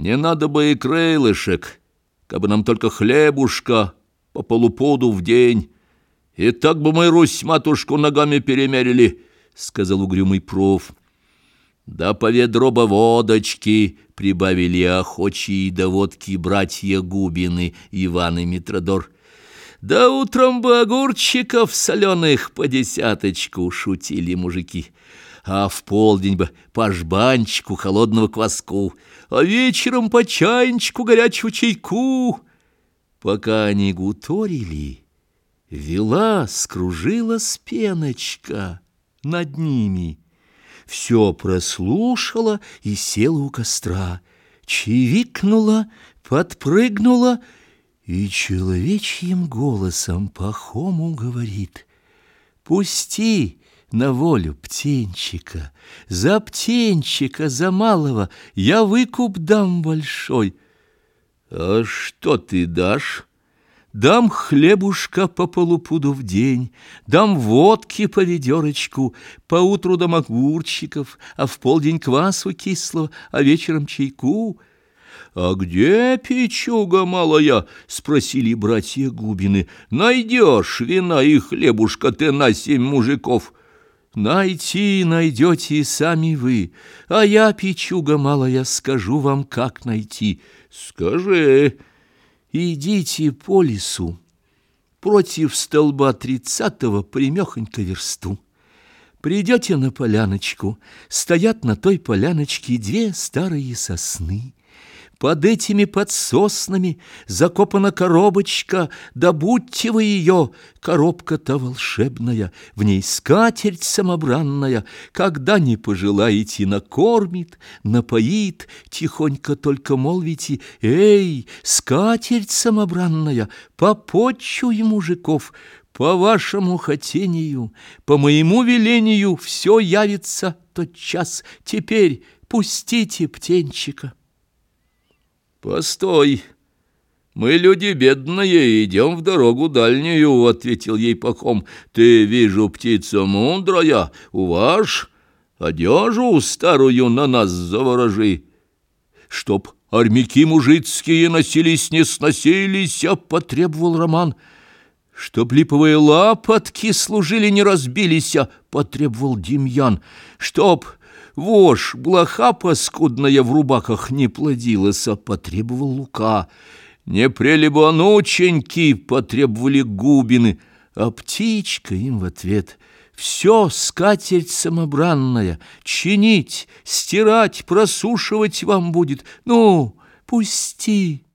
Не надо бы и крылышек, как бы нам только хлебушка по полуподу в день. И так бы мы Русь-матушку ногами перемерили, — сказал угрюмый проф. Да по ведро водочки прибавили охочие до водки братья Губины, Иван и Митродор. Да утром бы огурчиков соленых по десяточку шутили мужики а в полдень бы по жбанчику холодного кваску, а вечером по чайничку горячего чайку. Пока они гуторили, вела, скружилась пеночка над ними. Все прослушала и села у костра, чивикнула, подпрыгнула и человечьим голосом пахому говорит «Пусти!» На волю птенчика. За птенчика, за малого я выкуп дам большой. А что ты дашь? Дам хлебушка по полупуду в день, Дам водки по ведерочку, Поутру дам огурчиков, А в полдень квасу кислого, А вечером чайку — «А где печуга малая?» — спросили братья Губины. «Найдешь вина и хлебушка ты на семь мужиков». Найти найдете и сами вы, а я, печуга малая, скажу вам, как найти. Скажи, идите по лесу, против столба тридцатого примехонько версту. Придете на поляночку, стоят на той поляночке две старые сосны. Под этими подсоснами закопана коробочка, Добудьте вы ее, коробка-то волшебная, В ней скатерть самобранная, Когда не пожелаете, накормит, напоит, Тихонько только молвите, Эй, скатерть самобранная, попотчуй мужиков, По вашему хотению, по моему велению Все явится тот час, теперь пустите птенчика. «Постой! Мы люди бедные, идем в дорогу дальнюю», — ответил ей Пахом. «Ты, вижу, птица мудрая, уваж, одежу старую на нас заворожи, чтоб армяки мужицкие носились, не сносились, а потребовал Роман». Чтоб липовые лапотки служили, не разбились, а потребовал Демьян. Чтоб Вошь, блоха паскудная в рубаках не плодилась, а потребовал Лука. Не прелебанученьки потребовали губины, а птичка им в ответ — все скатерть самобранная, чинить, стирать, просушивать вам будет. Ну, пусти,